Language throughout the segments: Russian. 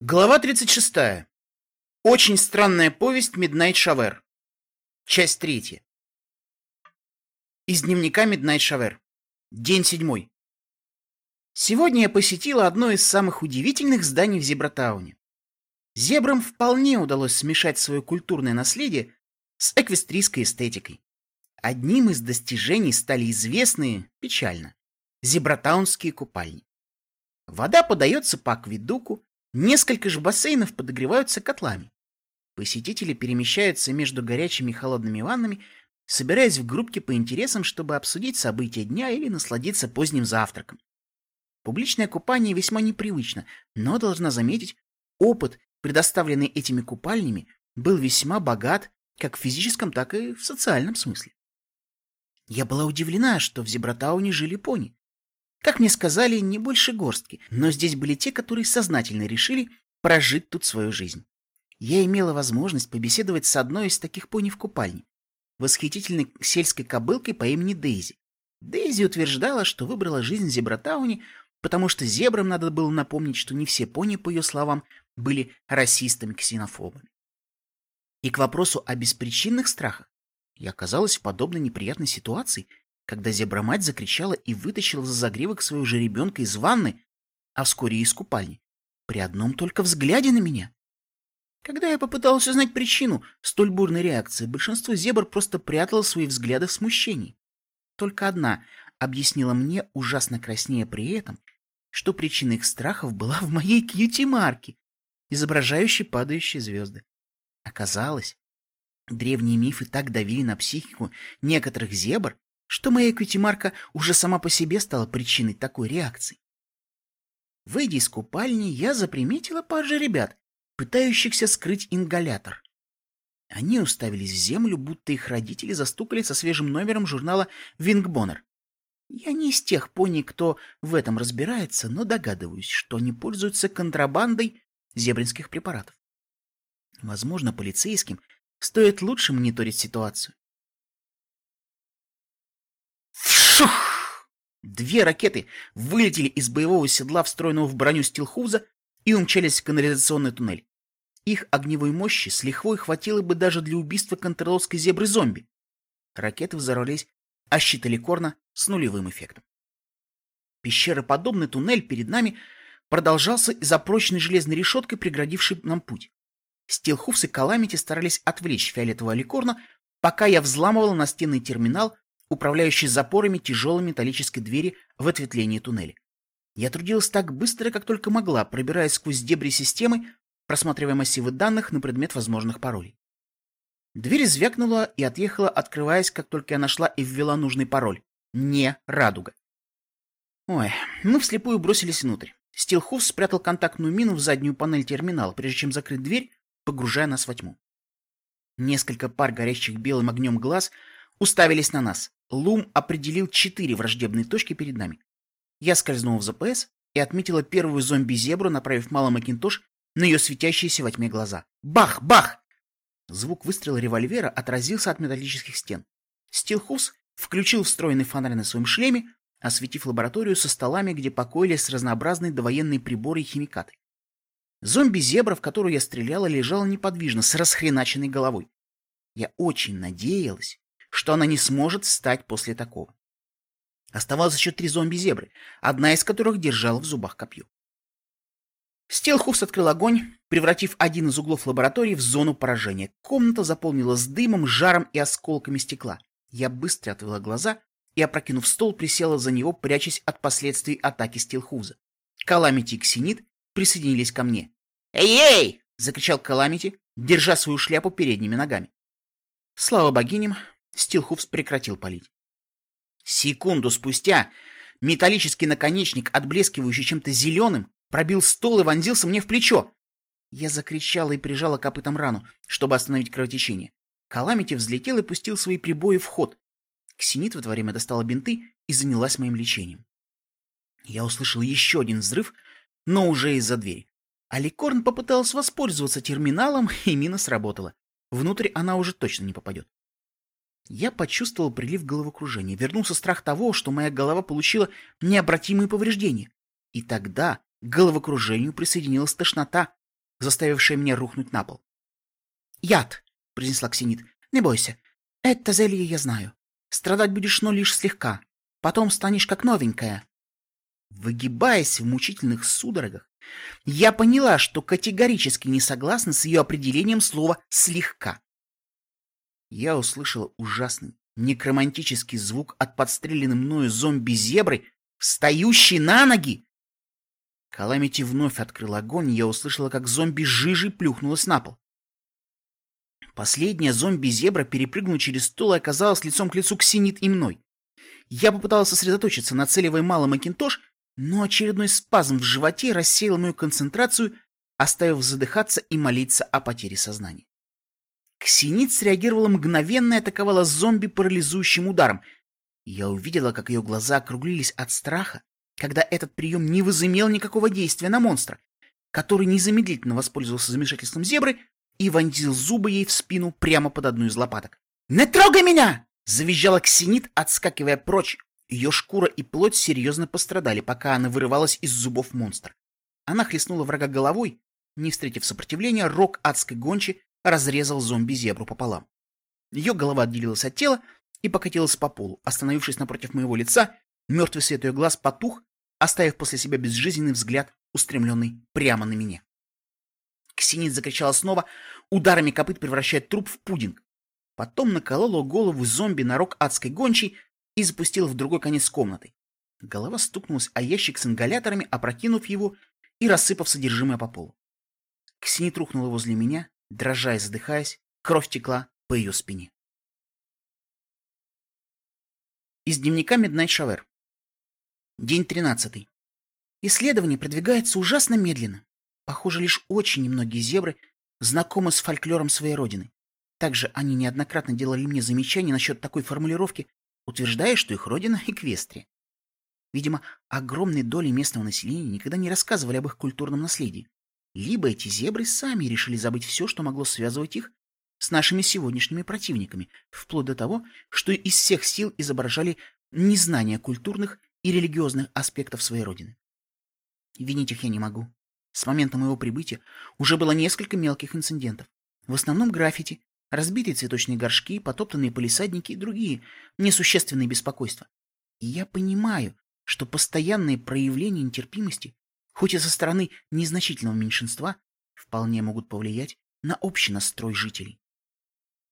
Глава 36. Очень странная повесть Миднайт Шавер. Часть третья. Из дневника Миднайт Шавер. День седьмой. Сегодня я посетила одно из самых удивительных зданий в Зебратауне. Зебрам вполне удалось смешать свое культурное наследие с эквестрийской эстетикой. Одним из достижений стали известные, печально, зебратаунские купальни. Вода подается по акведуку, Несколько же бассейнов подогреваются котлами. Посетители перемещаются между горячими и холодными ваннами, собираясь в группки по интересам, чтобы обсудить события дня или насладиться поздним завтраком. Публичное купание весьма непривычно, но, должна заметить, опыт, предоставленный этими купальнями, был весьма богат как в физическом, так и в социальном смысле. Я была удивлена, что в Зебратауне жили пони. Как мне сказали, не больше горстки, но здесь были те, которые сознательно решили прожить тут свою жизнь. Я имела возможность побеседовать с одной из таких пони в купальне, восхитительной сельской кобылкой по имени Дейзи. Дейзи утверждала, что выбрала жизнь в Зебратауне, потому что зебрам надо было напомнить, что не все пони, по ее словам, были расистами-ксенофобами. И к вопросу о беспричинных страхах я оказалась в подобной неприятной ситуации, когда зебра-мать закричала и вытащила за загривок своего же ребенка из ванны, а вскоре и из купальни, при одном только взгляде на меня. Когда я попыталась узнать причину столь бурной реакции, большинство зебр просто прятало свои взгляды в смущении. Только одна объяснила мне, ужасно краснея при этом, что причина их страхов была в моей кьюти-марке, изображающей падающие звезды. Оказалось, древние мифы так давили на психику некоторых зебр, что моя кьюти-марка уже сама по себе стала причиной такой реакции. Выйдя из купальни, я заприметила пару ребят, пытающихся скрыть ингалятор. Они уставились в землю, будто их родители застукали со свежим номером журнала «Вингбоннер». Я не из тех пони, кто в этом разбирается, но догадываюсь, что они пользуются контрабандой зебринских препаратов. Возможно, полицейским стоит лучше мониторить ситуацию. Шух! Две ракеты вылетели из боевого седла, встроенного в броню стилхуза, и умчались в канализационный туннель. Их огневой мощи с лихвой хватило бы даже для убийства контроловской зебры-зомби. Ракеты взорвались, а щит Аликорна с нулевым эффектом. Пещероподобный туннель перед нами продолжался за прочной железной решеткой, преградившей нам путь. Стилхуфс и Каламити старались отвлечь фиолетового Аликорна, пока я взламывал настенный терминал, управляющий запорами тяжелой металлической двери в ответвлении туннеля. Я трудилась так быстро, как только могла, пробираясь сквозь дебри системы, просматривая массивы данных на предмет возможных паролей. Дверь звякнула и отъехала, открываясь, как только я нашла и ввела нужный пароль. Не радуга. Ой, мы вслепую бросились внутрь. Стилхуф спрятал контактную мину в заднюю панель терминала, прежде чем закрыть дверь, погружая нас во тьму. Несколько пар горящих белым огнем глаз уставились на нас. Лум определил четыре враждебные точки перед нами. Я скользнул в ЗПС и отметила первую зомби-зебру, направив малый Макинтош на ее светящиеся во тьме глаза. Бах! Бах! Звук выстрела револьвера отразился от металлических стен. Стилхус включил встроенный фонарь на своем шлеме, осветив лабораторию со столами, где покоились разнообразные довоенные приборы и химикаты. Зомби-зебра, в которую я стреляла, лежала неподвижно, с расхреначенной головой. Я очень надеялась, что она не сможет встать после такого. Оставалось еще три зомби-зебры, одна из которых держала в зубах копье. Стелхус открыл огонь, превратив один из углов лаборатории в зону поражения. Комната заполнилась дымом, жаром и осколками стекла. Я быстро отвела глаза и, опрокинув стол, присела за него, прячась от последствий атаки Стилхуза. Каламити и Ксенит присоединились ко мне. «Эй-эй!» — закричал Каламити, держа свою шляпу передними ногами. Слава богиням, Стилхуфс прекратил палить. Секунду спустя металлический наконечник, отблескивающий чем-то зеленым, пробил стол и вонзился мне в плечо. Я закричала и прижала копытом рану, чтобы остановить кровотечение. Каламити взлетел и пустил свои прибои в ход. Ксенит в это время достала бинты и занялась моим лечением. Я услышал еще один взрыв, но уже из-за двери. Аликорн попыталась воспользоваться терминалом, и мина сработала. Внутрь она уже точно не попадет. Я почувствовал прилив головокружения. Вернулся страх того, что моя голова получила необратимые повреждения. И тогда к головокружению присоединилась тошнота, заставившая меня рухнуть на пол. «Яд!» — произнесла Ксенит. «Не бойся. Это зелье я знаю. Страдать будешь, но лишь слегка. Потом станешь как новенькая». Выгибаясь в мучительных судорогах, я поняла, что категорически не согласна с ее определением слова «слегка». Я услышала ужасный, некромантический звук от подстреленной мною зомби-зебры, встающей на ноги. Каламити вновь открыл огонь, и я услышала, как зомби жижей плюхнулась на пол. Последняя зомби-зебра перепрыгнула через стол и оказалась лицом к лицу к Синит и мной. Я попыталась сосредоточиться, нацеливая малый макинтош, но очередной спазм в животе рассеял мою концентрацию, оставив задыхаться и молиться о потере сознания. Ксенит среагировала мгновенно и атаковала зомби парализующим ударом. Я увидела, как ее глаза округлились от страха, когда этот прием не возымел никакого действия на монстра, который незамедлительно воспользовался замешательством зебры и вонзил зубы ей в спину прямо под одну из лопаток. «Не трогай меня!» — завизжала Ксенит, отскакивая прочь. Ее шкура и плоть серьезно пострадали, пока она вырывалась из зубов монстра. Она хлестнула врага головой. Не встретив сопротивления, рог адской гончи разрезал зомби-зебру пополам. Ее голова отделилась от тела и покатилась по полу, остановившись напротив моего лица, мертвый свет ее глаз потух, оставив после себя безжизненный взгляд, устремленный прямо на меня. Ксенит закричала снова, ударами копыт превращая труп в пудинг. Потом наколола голову зомби на рог адской гончей и запустила в другой конец комнаты. Голова стукнулась о ящик с ингаляторами, опрокинув его и рассыпав содержимое по полу. Ксенит рухнула возле меня, дрожа и задыхаясь, кровь текла по ее спине. Из дневника Midnight Shower. День тринадцатый. Исследование продвигается ужасно медленно. Похоже, лишь очень немногие зебры знакомы с фольклором своей родины. Также они неоднократно делали мне замечания насчет такой формулировки, утверждая, что их родина — Эквестрия. Видимо, огромной доли местного населения никогда не рассказывали об их культурном наследии. Либо эти зебры сами решили забыть все, что могло связывать их с нашими сегодняшними противниками, вплоть до того, что из всех сил изображали незнание культурных и религиозных аспектов своей родины. Винить их я не могу. С момента моего прибытия уже было несколько мелких инцидентов. В основном граффити, разбитые цветочные горшки, потоптанные полисадники и другие несущественные беспокойства. И я понимаю, что постоянные проявления нетерпимости, хоть и со стороны незначительного меньшинства, вполне могут повлиять на общий настрой жителей.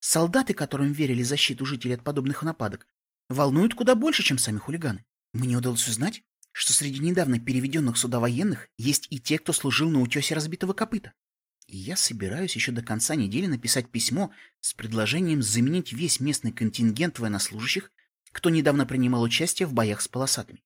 Солдаты, которым верили защиту жителей от подобных нападок, волнуют куда больше, чем сами хулиганы. Мне удалось узнать, что среди недавно переведенных сюда военных есть и те, кто служил на утесе разбитого копыта. И я собираюсь еще до конца недели написать письмо с предложением заменить весь местный контингент военнослужащих, кто недавно принимал участие в боях с полосатыми.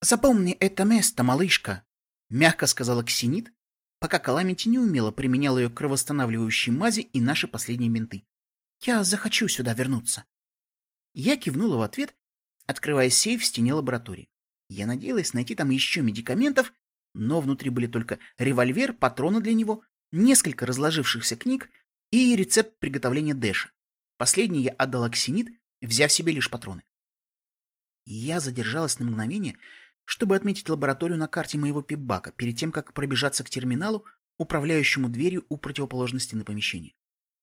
«Запомни это место, малышка», — мягко сказала Ксенит, пока Каламити неумело применял ее кровоостанавливающие мази и наши последние менты. «Я захочу сюда вернуться». Я кивнула в ответ открывая сейф в стене лаборатории. Я надеялась найти там еще медикаментов, но внутри были только револьвер, патроны для него, несколько разложившихся книг и рецепт приготовления дэша. Последний я отдала Ксенит, взяв себе лишь патроны. Я задержалась на мгновение, чтобы отметить лабораторию на карте моего пипбака, перед тем, как пробежаться к терминалу, управляющему дверью у противоположной стены помещения.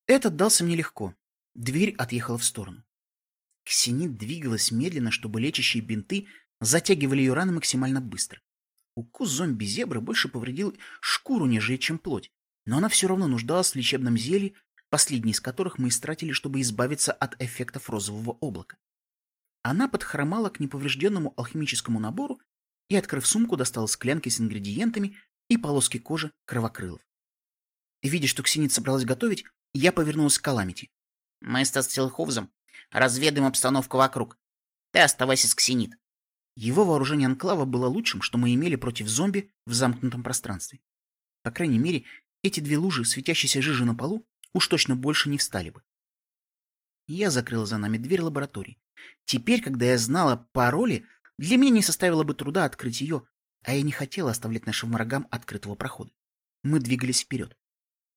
Этот дался мне легко. Дверь отъехала в сторону. Ксенит двигалась медленно, чтобы лечащие бинты затягивали ее раны максимально быстро. Укус зомби-зебры больше повредил шкуру, нежели чем плоть, но она все равно нуждалась в лечебном зелье, последний из которых мы истратили, чтобы избавиться от эффектов розового облака. Она подхромала к неповрежденному алхимическому набору и, открыв сумку, достала склянки с ингредиентами и полоски кожи кровокрылов. Видя, что Ксенит собралась готовить, я повернулась к Каламити. «Мы с Тастилховзом Разведаем обстановку вокруг. Ты оставайся с Ксенит. Его вооружение Анклава было лучшим, что мы имели против зомби в замкнутом пространстве. По крайней мере, эти две лужи, светящиеся жижи на полу, уж точно больше не встали бы. Я закрыл за нами дверь лаборатории. Теперь, когда я знала пароли, для меня не составило бы труда открыть ее, а я не хотела оставлять нашим врагам открытого прохода. Мы двигались вперед.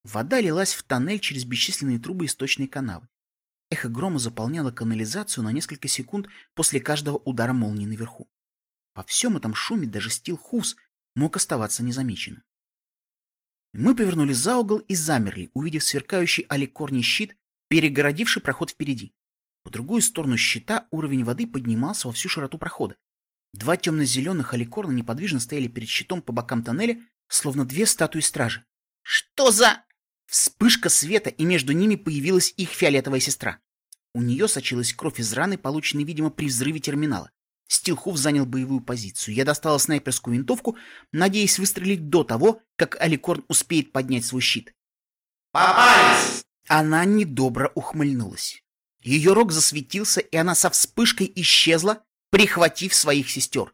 Вода лилась в тоннель через бесчисленные трубы источной канавы. Эхо грома заполняло канализацию на несколько секунд после каждого удара молнии наверху. Во всем этом шуме даже стил Хус мог оставаться незамеченным. Мы повернули за угол и замерли, увидев сверкающий аликорний щит, перегородивший проход впереди. По другую сторону щита уровень воды поднимался во всю широту прохода. Два темно-зеленых аликорна неподвижно стояли перед щитом по бокам тоннеля, словно две статуи стражи. «Что за...» Вспышка света, и между ними появилась их фиолетовая сестра. У нее сочилась кровь из раны, полученной, видимо, при взрыве терминала. Стилхуф занял боевую позицию. Я достала снайперскую винтовку, надеясь выстрелить до того, как Аликорн успеет поднять свой щит. «Попались!» Она недобро ухмыльнулась. Ее рог засветился, и она со вспышкой исчезла, прихватив своих сестер.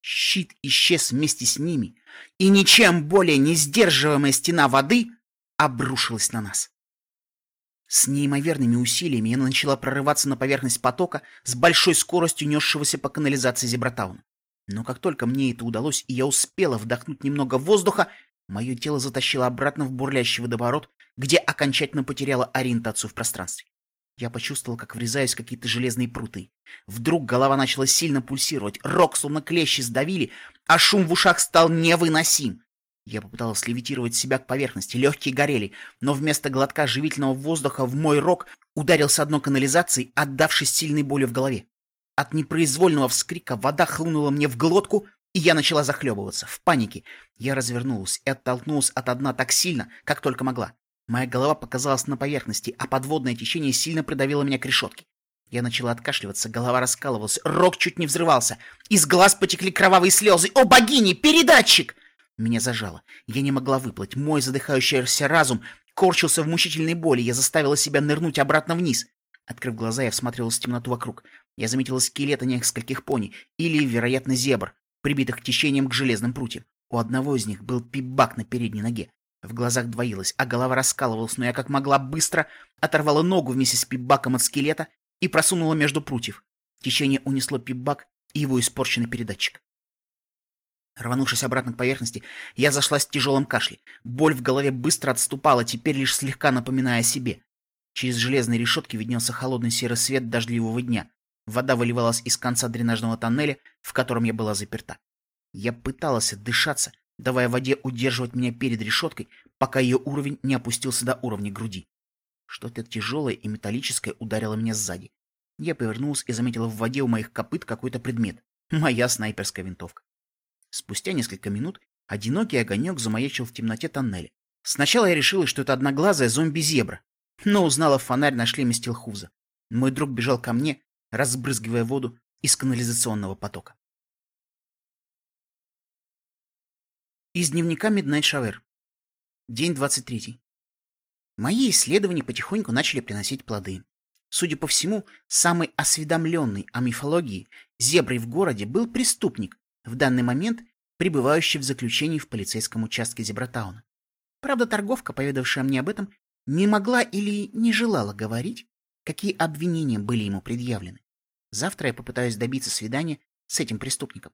Щит исчез вместе с ними, и ничем более не сдерживаемая стена воды обрушилась на нас. С неимоверными усилиями я начала прорываться на поверхность потока с большой скоростью несшегося по канализации Зебратауна. Но как только мне это удалось, и я успела вдохнуть немного воздуха, мое тело затащило обратно в бурлящий водоворот, где окончательно потеряло ориентацию в пространстве. Я почувствовал, как врезаюсь в какие-то железные пруты. Вдруг голова начала сильно пульсировать, рог словно клещи сдавили, а шум в ушах стал невыносим. Я попыталась левитировать себя к поверхности, легкие горели, но вместо глотка живительного воздуха в мой рог ударился одно канализацией, отдавшись сильной болью в голове. От непроизвольного вскрика вода хлынула мне в глотку, и я начала захлебываться. В панике я развернулась и оттолкнулась от дна так сильно, как только могла. Моя голова показалась на поверхности, а подводное течение сильно придавило меня к решетке. Я начала откашливаться, голова раскалывалась, рог чуть не взрывался. Из глаз потекли кровавые слезы. «О, богини! Передатчик!» Меня зажало. Я не могла выплыть. Мой задыхающийся разум корчился в мучительной боли. Я заставила себя нырнуть обратно вниз. Открыв глаза, я всматривалась в темноту вокруг. Я заметила скелеты нескольких пони, или, вероятно, зебр, прибитых течением к железным прутьям. У одного из них был пибак на передней ноге. В глазах двоилось, а голова раскалывалась, но я как могла быстро оторвала ногу вместе с пибаком от скелета и просунула между прутьев. Течение унесло пибак и его испорченный передатчик. Рванувшись обратно к поверхности, я зашла с тяжелым кашлем. Боль в голове быстро отступала, теперь лишь слегка напоминая о себе. Через железные решетки виднелся холодный серый свет дождливого дня. Вода выливалась из конца дренажного тоннеля, в котором я была заперта. Я пыталась отдышаться, давая воде удерживать меня перед решеткой, пока ее уровень не опустился до уровня груди. Что-то тяжелое и металлическое ударило меня сзади. Я повернулась и заметила в воде у моих копыт какой-то предмет. Моя снайперская винтовка. Спустя несколько минут одинокий огонек замаячил в темноте тоннеля. Сначала я решила, что это одноглазая зомби-зебра, но узнала фонарь на шлеме стилхуза. Мой друг бежал ко мне, разбрызгивая воду из канализационного потока. Из дневника Midnight Shower. День 23. Мои исследования потихоньку начали приносить плоды. Судя по всему, самый осведомленный о мифологии зеброй в городе был преступник, в данный момент пребывающий в заключении в полицейском участке Зебратауна. Правда, торговка, поведавшая мне об этом, не могла или не желала говорить, какие обвинения были ему предъявлены. Завтра я попытаюсь добиться свидания с этим преступником.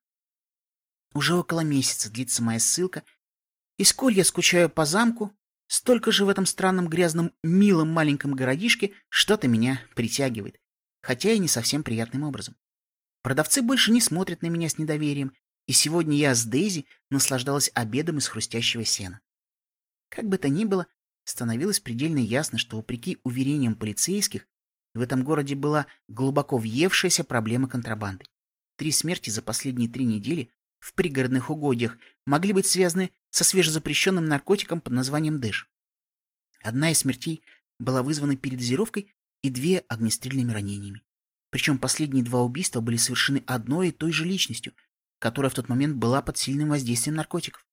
Уже около месяца длится моя ссылка, и сколь я скучаю по замку, столько же в этом странном грязном милом маленьком городишке что-то меня притягивает, хотя и не совсем приятным образом. Продавцы больше не смотрят на меня с недоверием, и сегодня я с Дейзи наслаждалась обедом из хрустящего сена. Как бы то ни было, становилось предельно ясно, что, вопреки уверениям полицейских, в этом городе была глубоко въевшаяся проблема контрабанды. Три смерти за последние три недели в пригородных угодьях могли быть связаны со свежезапрещенным наркотиком под названием дэш. Одна из смертей была вызвана передозировкой и две огнестрельными ранениями. Причем последние два убийства были совершены одной и той же личностью, которая в тот момент была под сильным воздействием наркотиков.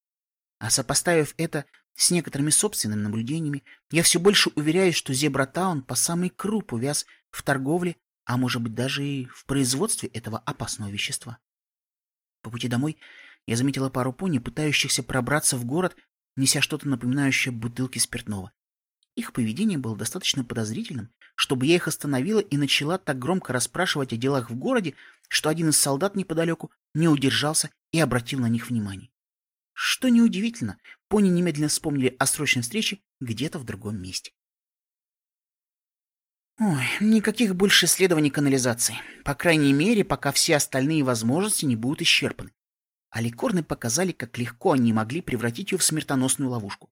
А сопоставив это с некоторыми собственными наблюдениями, я все больше уверяюсь, что Зебратаун по самый круп увяз в торговле, а может быть даже и в производстве этого опасного вещества. По пути домой я заметила пару пони, пытающихся пробраться в город, неся что-то напоминающее бутылки спиртного. Их поведение было достаточно подозрительным, чтобы я их остановила и начала так громко расспрашивать о делах в городе, что один из солдат неподалеку не удержался и обратил на них внимание. Что неудивительно, пони немедленно вспомнили о срочной встрече где-то в другом месте. Ой, никаких больше исследований канализации. По крайней мере, пока все остальные возможности не будут исчерпаны. А ликорны показали, как легко они могли превратить ее в смертоносную ловушку.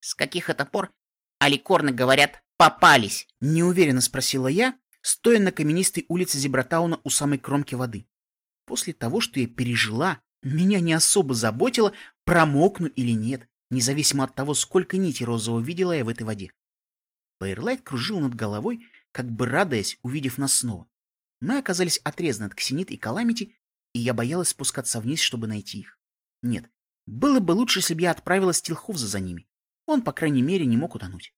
С каких это пор аликорны говорят «попались»? Неуверенно спросила я, стоя на каменистой улице Зебратауна у самой кромки воды. После того, что я пережила, меня не особо заботило, промокну или нет, независимо от того, сколько нитей розового видела я в этой воде. Пейрлайт кружил над головой, как бы радуясь, увидев нас снова. Мы оказались отрезаны от Ксенит и Каламити, и я боялась спускаться вниз, чтобы найти их. Нет, было бы лучше, если бы я отправилась Тилховза за ними. Он, по крайней мере, не мог утонуть.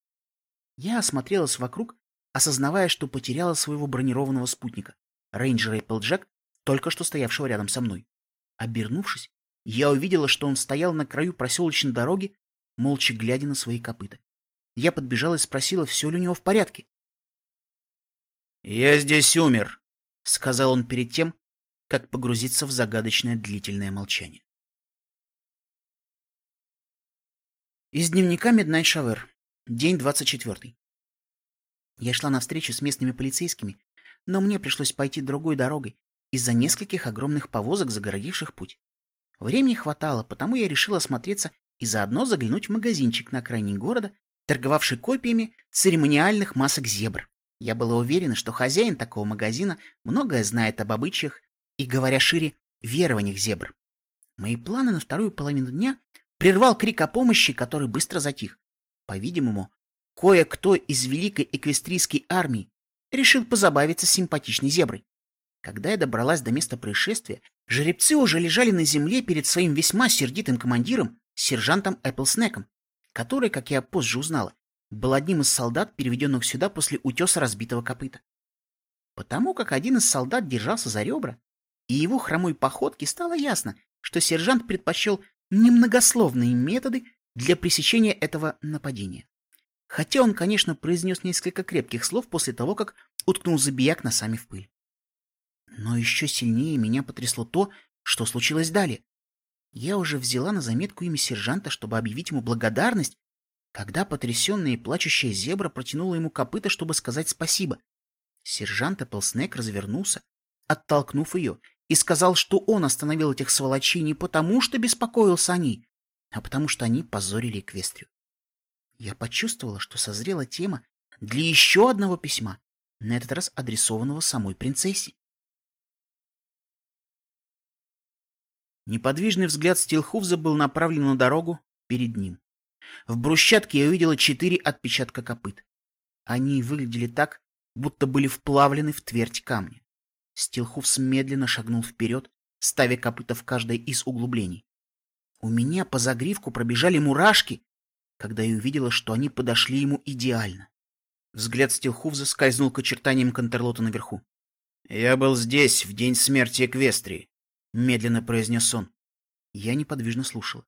Я осмотрелась вокруг, осознавая, что потеряла своего бронированного спутника, рейнджера Эпплджек, только что стоявшего рядом со мной. Обернувшись, я увидела, что он стоял на краю проселочной дороги, молча глядя на свои копыта. Я подбежала и спросила, все ли у него в порядке. «Я здесь умер», — сказал он перед тем, как погрузиться в загадочное длительное молчание. Из дневника Midnight Shower. День 24. Я шла на встречу с местными полицейскими, но мне пришлось пойти другой дорогой из-за нескольких огромных повозок, загородивших путь. Времени хватало, потому я решила осмотреться и заодно заглянуть в магазинчик на окраине города, торговавший копиями церемониальных масок зебр. Я была уверена, что хозяин такого магазина многое знает об обычаях и, говоря шире, верованиях зебр. Мои планы на вторую половину дня прервал крик о помощи, который быстро затих. По-видимому, кое-кто из великой эквестрийской армии решил позабавиться с симпатичной зеброй. Когда я добралась до места происшествия, жеребцы уже лежали на земле перед своим весьма сердитым командиром, сержантом Эпплснеком, который, как я позже узнала, был одним из солдат, переведенных сюда после утеса разбитого копыта. Потому как один из солдат держался за ребра, и его хромой походке стало ясно, что сержант предпочел немногословные методы для пресечения этого нападения. Хотя он, конечно, произнес несколько крепких слов после того, как уткнул забияк носами в пыль. Но еще сильнее меня потрясло то, что случилось далее. Я уже взяла на заметку имя сержанта, чтобы объявить ему благодарность, когда потрясенная и плачущая зебра протянула ему копыта, чтобы сказать спасибо. Сержант Эпплснэк развернулся, оттолкнув ее, и сказал, что он остановил этих сволочей не потому, что беспокоился о ней, а потому что они позорили Эквестрию. Я почувствовала, что созрела тема для еще одного письма, на этот раз адресованного самой принцессе. Неподвижный взгляд Стилхуфза был направлен на дорогу перед ним. В брусчатке я увидела четыре отпечатка копыт. Они выглядели так, будто были вплавлены в твердь камня. Стилхуфс медленно шагнул вперед, ставя копыта в каждое из углублений. У меня по загривку пробежали мурашки, когда я увидела, что они подошли ему идеально. Взгляд Стилхуфза скользнул к очертаниям Контерлота наверху. «Я был здесь в день смерти Эквестрии», — медленно произнес он. Я неподвижно слушал.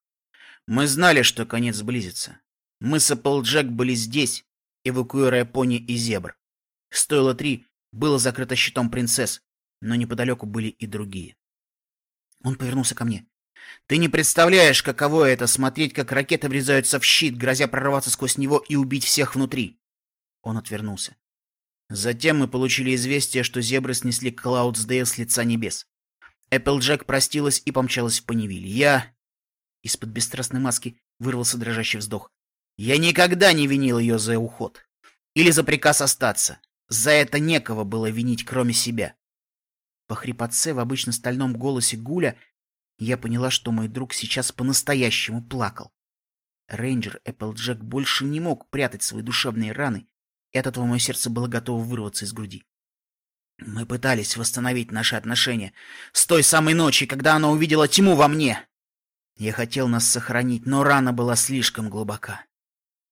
«Мы знали, что конец близится. Мы с Эпплджек были здесь, эвакуируя пони и зебр. Стоило три было закрыто щитом принцесс, но неподалеку были и другие. Он повернулся ко мне. «Ты не представляешь, каково это — смотреть, как ракеты врезаются в щит, грозя прорваться сквозь него и убить всех внутри!» Он отвернулся. Затем мы получили известие, что зебры снесли Клаудсдейл с лица небес. Эпплджек простилась и помчалась в Панивиль. Я... Из-под бесстрастной маски вырвался дрожащий вздох. Я никогда не винил ее за уход. Или за приказ остаться. За это некого было винить, кроме себя. По хрипотце в обычно стальном голосе Гуля я поняла, что мой друг сейчас по-настоящему плакал. Рейнджер Эпплджек больше не мог прятать свои душевные раны, и от этого мое сердце было готово вырваться из груди. Мы пытались восстановить наши отношения с той самой ночи, когда она увидела тьму во мне. Я хотел нас сохранить, но рана была слишком глубока.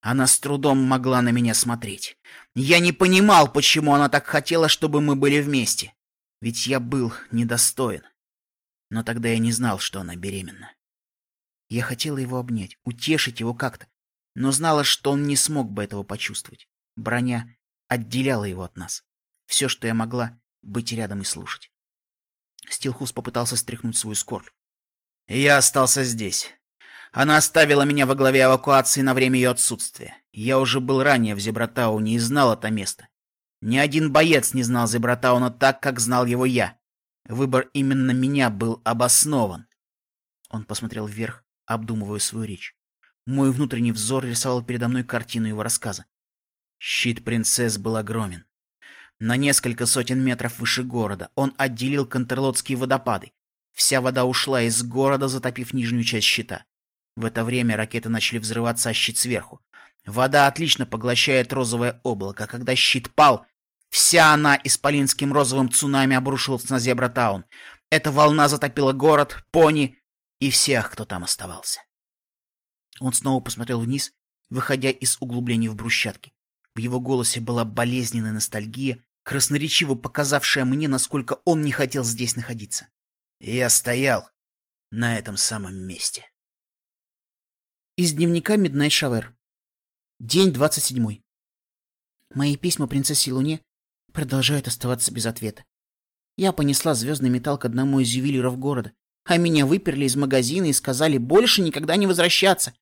Она с трудом могла на меня смотреть. Я не понимал, почему она так хотела, чтобы мы были вместе. Ведь я был недостоин. Но тогда я не знал, что она беременна. Я хотела его обнять, утешить его как-то, но знала, что он не смог бы этого почувствовать. Броня отделяла его от нас. Все, что я могла, быть рядом и слушать. Стилхус попытался стряхнуть свою скорбь. «Я остался здесь. Она оставила меня во главе эвакуации на время ее отсутствия. Я уже был ранее в Зебратауне и знал это место. Ни один боец не знал Зебратауна так, как знал его я. Выбор именно меня был обоснован. Он посмотрел вверх, обдумывая свою речь. Мой внутренний взор рисовал передо мной картину его рассказа. Щит принцесс был огромен. На несколько сотен метров выше города он отделил Контерлотские водопады. Вся вода ушла из города, затопив нижнюю часть щита. В это время ракеты начали взрываться о щит сверху. Вода отлично поглощает розовое облако. Когда щит пал, вся она исполинским розовым цунами обрушилась на Зебратаун. Эта волна затопила город, пони и всех, кто там оставался. Он снова посмотрел вниз, выходя из углублений в брусчатке. В его голосе была болезненная ностальгия, красноречиво показавшая мне, насколько он не хотел здесь находиться. Я стоял на этом самом месте. Из дневника Midnight Shower. День 27. Мои письма принцессе Луне продолжают оставаться без ответа. Я понесла звездный металл к одному из ювелиров города, а меня выперли из магазина и сказали больше никогда не возвращаться.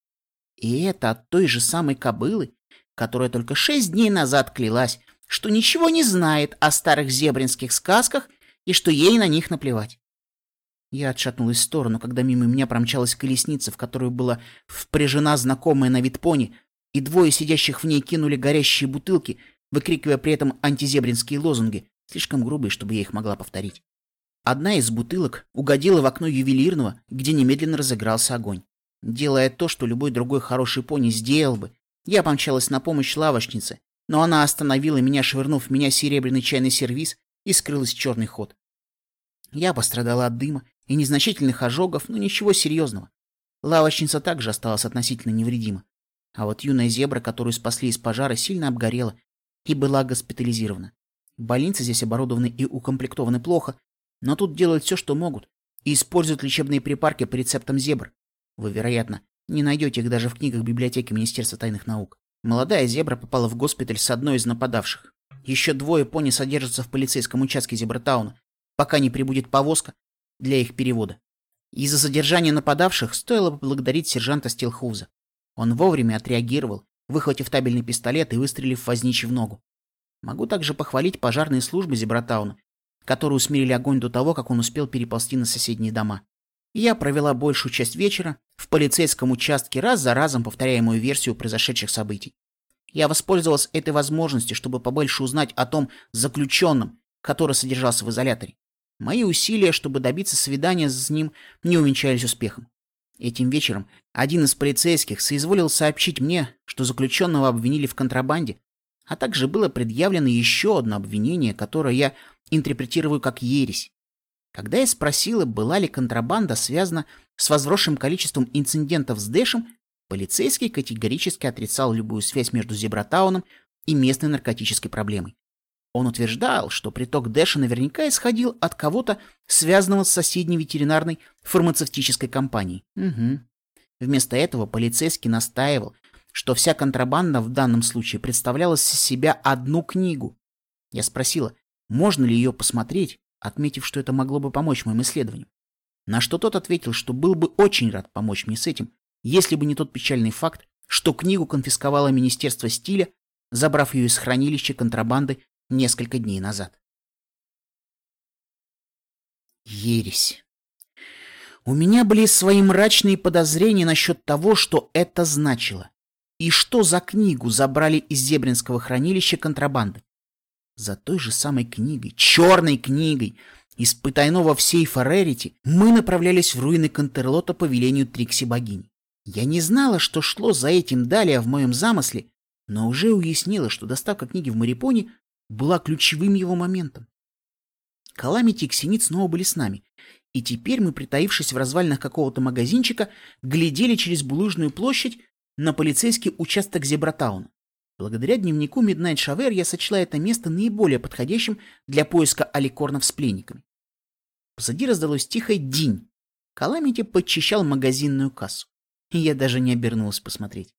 И это от той же самой кобылы, которая только шесть дней назад клялась, что ничего не знает о старых зебринских сказках и что ей на них наплевать. Я отшатнулась в сторону, когда мимо меня промчалась колесница, в которую была впряжена знакомая на вид пони, и двое сидящих в ней кинули горящие бутылки, выкрикивая при этом антизебринские лозунги, слишком грубые, чтобы я их могла повторить. Одна из бутылок угодила в окно ювелирного, где немедленно разыгрался огонь. Делая то, что любой другой хороший пони сделал бы, я помчалась на помощь лавочнице, но она остановила меня, швырнув в меня серебряный чайный сервиз и скрылась в черный ход. Я пострадала от дыма и незначительных ожогов, но ничего серьезного. Лавочница также осталась относительно невредима. А вот юная зебра, которую спасли из пожара, сильно обгорела и была госпитализирована. Больницы здесь оборудованы и укомплектованы плохо, но тут делают все, что могут, и используют лечебные припарки по рецептам зебр. Вы, вероятно, не найдете их даже в книгах библиотеки Министерства тайных наук. Молодая зебра попала в госпиталь с одной из нападавших. Еще двое пони содержатся в полицейском участке Зебратауна, пока не прибудет повозка для их перевода. Из-за задержания нападавших стоило поблагодарить сержанта Стилхуза. Он вовремя отреагировал, выхватив табельный пистолет и выстрелив возничий в ногу. Могу также похвалить пожарные службы Зебратауна, которые усмирили огонь до того, как он успел переползти на соседние дома. Я провела большую часть вечера в полицейском участке, раз за разом повторяя мою версию произошедших событий. Я воспользовалась этой возможностью, чтобы побольше узнать о том заключенном, который содержался в изоляторе. Мои усилия, чтобы добиться свидания с ним, не увенчались успехом. Этим вечером один из полицейских соизволил сообщить мне, что заключенного обвинили в контрабанде, а также было предъявлено еще одно обвинение, которое я интерпретирую как ересь. Когда я спросила, была ли контрабанда связана с возросшим количеством инцидентов с Дэшем, полицейский категорически отрицал любую связь между Зебратауном и местной наркотической проблемой. Он утверждал, что приток Дэша наверняка исходил от кого-то, связанного с соседней ветеринарной фармацевтической компанией. Угу. Вместо этого полицейский настаивал, что вся контрабанда в данном случае представляла из себя одну книгу. Я спросила, можно ли ее посмотреть, отметив, что это могло бы помочь моим исследованиям. На что тот ответил, что был бы очень рад помочь мне с этим, если бы не тот печальный факт, что книгу конфисковало Министерство стиля, забрав ее из хранилища контрабанды несколько дней назад. Ересь. У меня были свои мрачные подозрения насчет того, что это значило. И что за книгу забрали из Зебринского хранилища контрабанды? За той же самой книгой, черной книгой, из потайного в сейфа Рерити, мы направлялись в руины Контерлота по велению Трикси-богини. Я не знала, что шло за этим далее в моем замысле, но уже уяснила, что доставка книги в Марипоне была ключевым его моментом. Каламити и Ксенит снова были с нами, и теперь мы, притаившись в развалинах какого-то магазинчика, глядели через Булыжную площадь на полицейский участок Зебратауна. Благодаря дневнику Midnight Шавер я сочла это место наиболее подходящим для поиска аликорнов с пленниками. Позади раздалось тихое «динь». Каламити подчищал магазинную кассу. И я даже не обернулась посмотреть.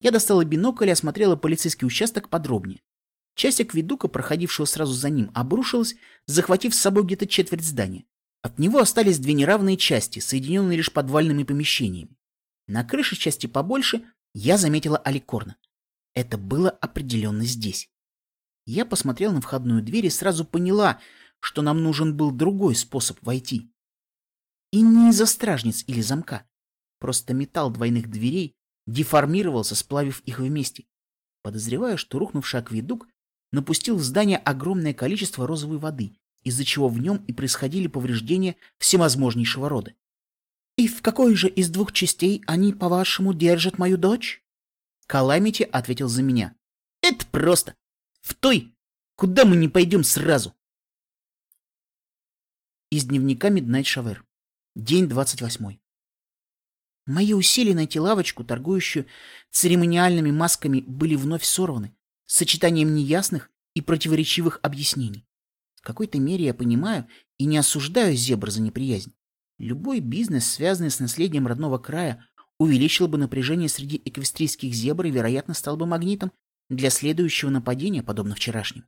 Я достала бинокль и осмотрела полицейский участок подробнее. Часть акведука, проходившего сразу за ним, обрушилась, захватив с собой где-то четверть здания. От него остались две неравные части, соединенные лишь подвальными помещениями. На крыше части побольше я заметила аликорна. Это было определенно здесь. Я посмотрел на входную дверь и сразу поняла, что нам нужен был другой способ войти. И не из-за стражниц или замка. Просто металл двойных дверей деформировался, сплавив их вместе. Подозреваю, что рухнувший акведук напустил в здание огромное количество розовой воды, из-за чего в нем и происходили повреждения всевозможнейшего рода. «И в какой же из двух частей они, по-вашему, держат мою дочь?» Каламити ответил за меня. «Это просто. В той, куда мы не пойдем сразу». Из дневника Midnight Shower. День 28. Мои усилия найти лавочку, торгующую церемониальными масками, были вновь сорваны сочетанием неясных и противоречивых объяснений. В какой-то мере я понимаю и не осуждаю зебр за неприязнь. Любой бизнес, связанный с наследием родного края, увеличил бы напряжение среди эквестрийских зебр и, вероятно, стал бы магнитом для следующего нападения, подобно вчерашнему.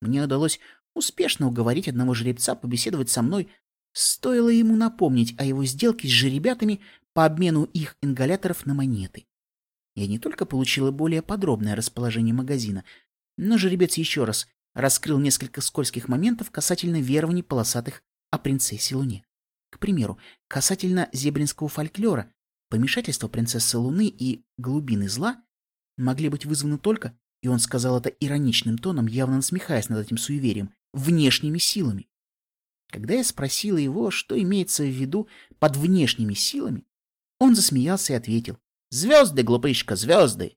Мне удалось успешно уговорить одного жеребца побеседовать со мной, стоило ему напомнить о его сделке с жеребятами по обмену их ингаляторов на монеты. Я не только получила более подробное расположение магазина, но жеребец еще раз раскрыл несколько скользких моментов касательно верований полосатых о принцессе Луне. К примеру, касательно зебринского фольклора, помешательство принцессы Луны и глубины зла могли быть вызваны только, и он сказал это ироничным тоном, явно насмехаясь над этим суеверием, внешними силами. Когда я спросила его, что имеется в виду под внешними силами, он засмеялся и ответил. «Звезды, глупышка, звезды!»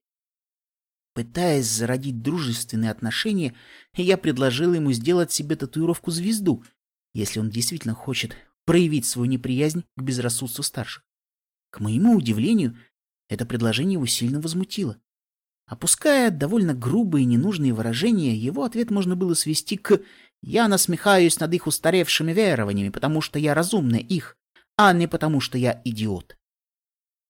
Пытаясь зародить дружественные отношения, я предложил ему сделать себе татуировку-звезду, если он действительно хочет проявить свою неприязнь к безрассудству старших. К моему удивлению, это предложение его сильно возмутило. Опуская довольно грубые и ненужные выражения, его ответ можно было свести к «я насмехаюсь над их устаревшими верованиями, потому что я разумный их, а не потому что я идиот».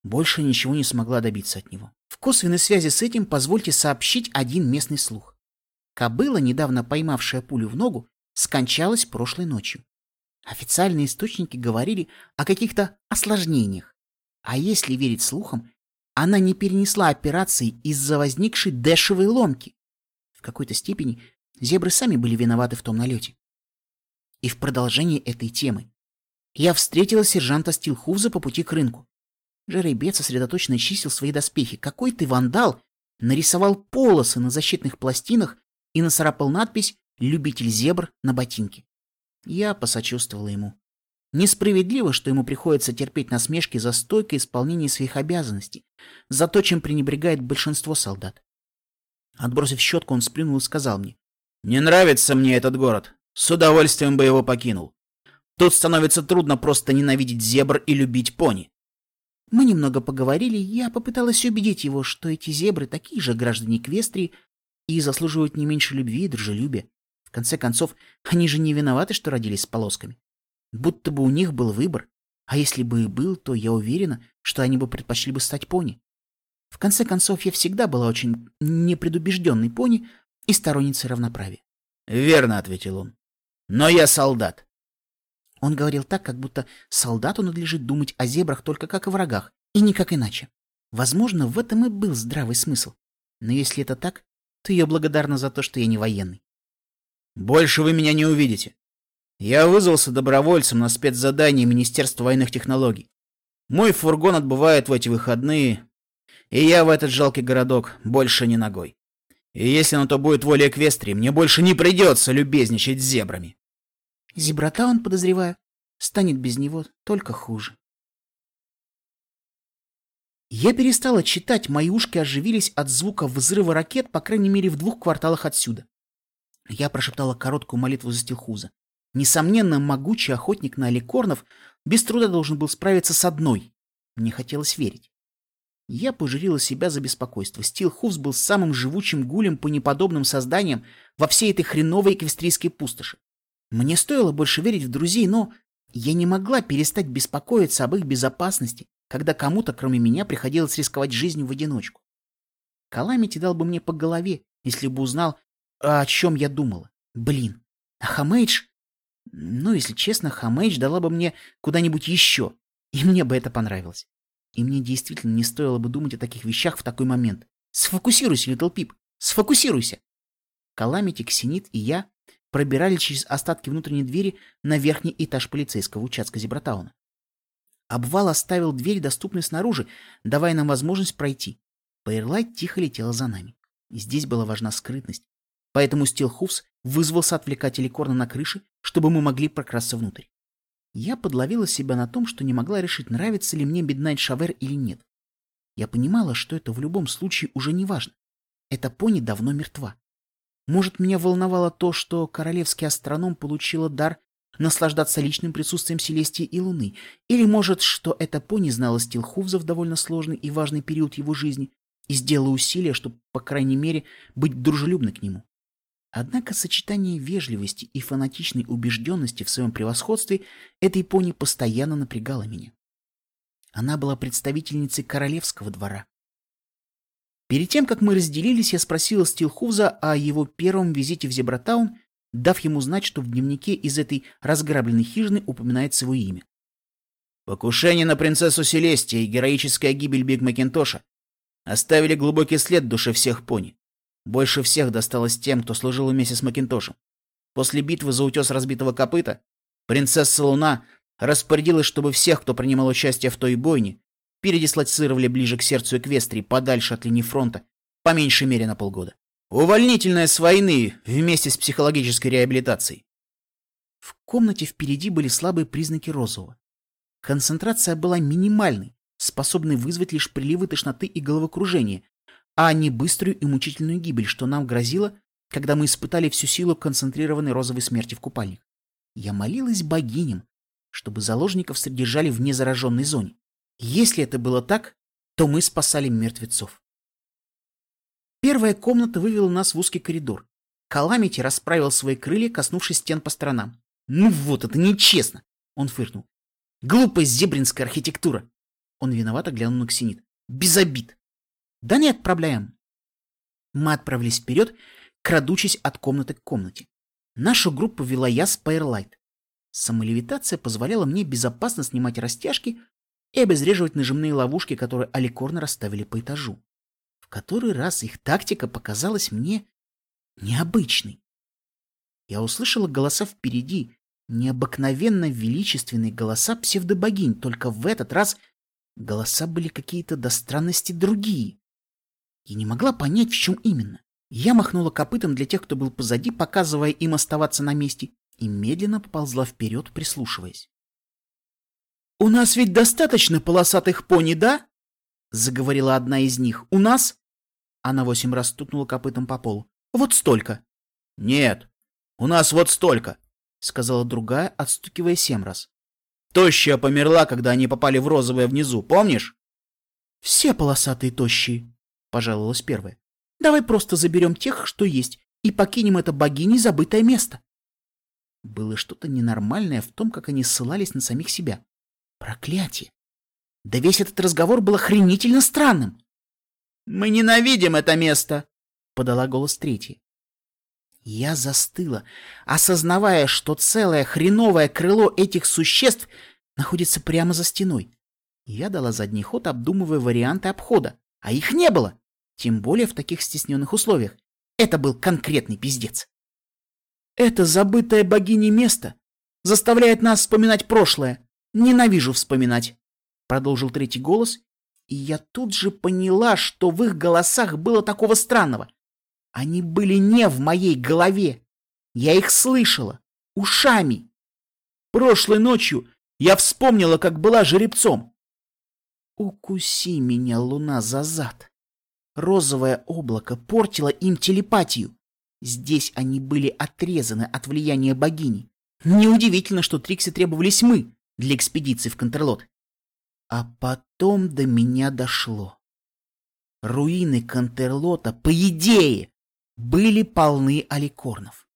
Больше ничего не смогла добиться от него. В косвенной связи с этим позвольте сообщить один местный слух. Кобыла, недавно поймавшая пулю в ногу, скончалась прошлой ночью. Официальные источники говорили о каких-то осложнениях. А если верить слухам, она не перенесла операции из-за возникшей дешевой ломки. В какой-то степени зебры сами были виноваты в том налете. И в продолжении этой темы я встретила сержанта Стилхуза по пути к рынку. Жеребец сосредоточенно чистил свои доспехи. Какой ты вандал! Нарисовал полосы на защитных пластинах и нацарапал надпись «Любитель зебр» на ботинке. Я посочувствовала ему. Несправедливо, что ему приходится терпеть насмешки за стойкое исполнение своих обязанностей, за то, чем пренебрегает большинство солдат. Отбросив щетку, он сплюнул и сказал мне. «Не нравится мне этот город. С удовольствием бы его покинул. Тут становится трудно просто ненавидеть зебр и любить пони. Мы немного поговорили, я попыталась убедить его, что эти зебры такие же граждане Квестрии и заслуживают не меньше любви и дружелюбия. В конце концов, они же не виноваты, что родились с полосками. Будто бы у них был выбор, а если бы и был, то я уверена, что они бы предпочли бы стать пони. В конце концов, я всегда была очень непредубежденной пони и сторонницей равноправия. «Верно», — ответил он. «Но я солдат. Он говорил так, как будто солдату надлежит думать о зебрах только как о врагах, и никак иначе. Возможно, в этом и был здравый смысл. Но если это так, то я благодарна за то, что я не военный. «Больше вы меня не увидите. Я вызвался добровольцем на спецзадание Министерства военных технологий. Мой фургон отбывает в эти выходные, и я в этот жалкий городок больше не ногой. И если на то будет воля Эквестрии, мне больше не придется любезничать с зебрами». Зеброта, он, подозреваю, станет без него только хуже. Я перестала читать, мои ушки оживились от звука взрыва ракет, по крайней мере, в двух кварталах отсюда. Я прошептала короткую молитву за Стилхуза. Несомненно, могучий охотник на аликорнов без труда должен был справиться с одной. Мне хотелось верить. Я пожурила себя за беспокойство. Стилхуз был самым живучим гулем по неподобным созданиям во всей этой хреновой эквестрийской пустоши. Мне стоило больше верить в друзей, но я не могла перестать беспокоиться об их безопасности, когда кому-то, кроме меня, приходилось рисковать жизнью в одиночку. Каламити дал бы мне по голове, если бы узнал, о чем я думала. Блин, а Хамейдж... Ну, если честно, Хамейдж дала бы мне куда-нибудь еще, и мне бы это понравилось. И мне действительно не стоило бы думать о таких вещах в такой момент. Сфокусируйся, Литл Пип, сфокусируйся. Каламити, Ксенит и я пробирали через остатки внутренней двери на верхний этаж полицейского участка Зебратауна. Обвал оставил дверь, доступной снаружи, давая нам возможность пройти. Пейрлайт тихо летела за нами. Здесь была важна скрытность. Поэтому Стилхуфс вызвался отвлекать Эликорна на крыше, чтобы мы могли прокрасться внутрь. Я подловила себя на том, что не могла решить, нравится ли мне Midnight Шавер или нет. Я понимала, что это в любом случае уже не важно. Эта пони давно мертва. Может, меня волновало то, что королевский астроном получила дар наслаждаться личным присутствием Селестии и Луны, или, может, что эта пони знала Стилхувза довольно сложный и важный период его жизни и сделала усилия, чтобы, по крайней мере, быть дружелюбной к нему. Однако сочетание вежливости и фанатичной убежденности в своем превосходстве этой пони постоянно напрягало меня. Она была представительницей королевского двора. Перед тем, как мы разделились, я спросила Стилхуза о его первом визите в Зебратаун, дав ему знать, что в дневнике из этой разграбленной хижины упоминается его имя. Покушение на принцессу Селестия и героическая гибель Биг Макинтоша оставили глубокий след в душе всех пони. Больше всех досталось тем, кто служил вместе с Макинтошем. После битвы за утес разбитого копыта принцесса Луна распорядилась, чтобы всех, кто принимал участие в той бойне, передислоцировали ближе к сердцу Эквестрии, подальше от линии фронта, по меньшей мере на полгода. Увольнительная с войны вместе с психологической реабилитацией. В комнате впереди были слабые признаки розового. Концентрация была минимальной, способной вызвать лишь приливы тошноты и головокружения, а не быструю и мучительную гибель, что нам грозило, когда мы испытали всю силу концентрированной розовой смерти в купальник. Я молилась богиням, чтобы заложников содержали в незараженной зоне. Если это было так, то мы спасали мертвецов. Первая комната вывела нас в узкий коридор. Каламити расправил свои крылья, коснувшись стен по сторонам. «Ну вот, это нечестно!» Он фыркнул. «Глупая зебринская архитектура!» Он виновато глянул на Ксенит. «Без обид!» Да не отправляем. Мы отправились вперед, крадучись от комнаты к комнате. Нашу группу вела я с Пайрлайт. Самолевитация позволяла мне безопасно снимать растяжки и обезвреживать нажимные ловушки, которые Аликорны расставили по этажу. В который раз их тактика показалась мне необычной. Я услышала голоса впереди, необыкновенно величественные голоса псевдобогинь, только в этот раз голоса были какие-то до странности другие. Я не могла понять, в чем именно. Я махнула копытом для тех, кто был позади, показывая им оставаться на месте, и медленно поползла вперед, прислушиваясь. «У нас ведь достаточно полосатых пони, да?» — заговорила одна из них. «У нас?» Она восемь раз стукнула копытом по полу. «Вот столько». «Нет, у нас вот столько», — сказала другая, отстукивая семь раз. «Тощая померла, когда они попали в розовое внизу, помнишь?» «Все полосатые тощие», — пожаловалась первая. «Давай просто заберем тех, что есть, и покинем это богиней забытое место». Было что-то ненормальное в том, как они ссылались на самих себя. Проклятие! Да весь этот разговор был охренительно странным. «Мы ненавидим это место!» — подала голос третья. Я застыла, осознавая, что целое хреновое крыло этих существ находится прямо за стеной. Я дала задний ход, обдумывая варианты обхода, а их не было. Тем более в таких стесненных условиях. Это был конкретный пиздец. Это забытое богини место заставляет нас вспоминать прошлое. Ненавижу вспоминать. Продолжил третий голос, и я тут же поняла, что в их голосах было такого странного. Они были не в моей голове. Я их слышала. Ушами. Прошлой ночью я вспомнила, как была жеребцом. Укуси меня, луна, за зад. Розовое облако портило им телепатию. Здесь они были отрезаны от влияния богини. Неудивительно, что Трикси требовались мы для экспедиции в Контрлот. А потом до меня дошло. Руины Контерлота, по идее, были полны аликорнов.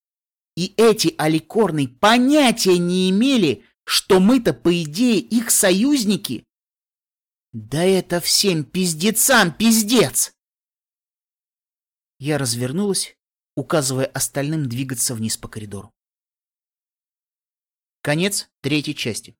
И эти аликорны понятия не имели, что мы-то, по идее, их союзники. Да это всем пиздецам пиздец! Я развернулась, указывая остальным двигаться вниз по коридору. Конец третьей части.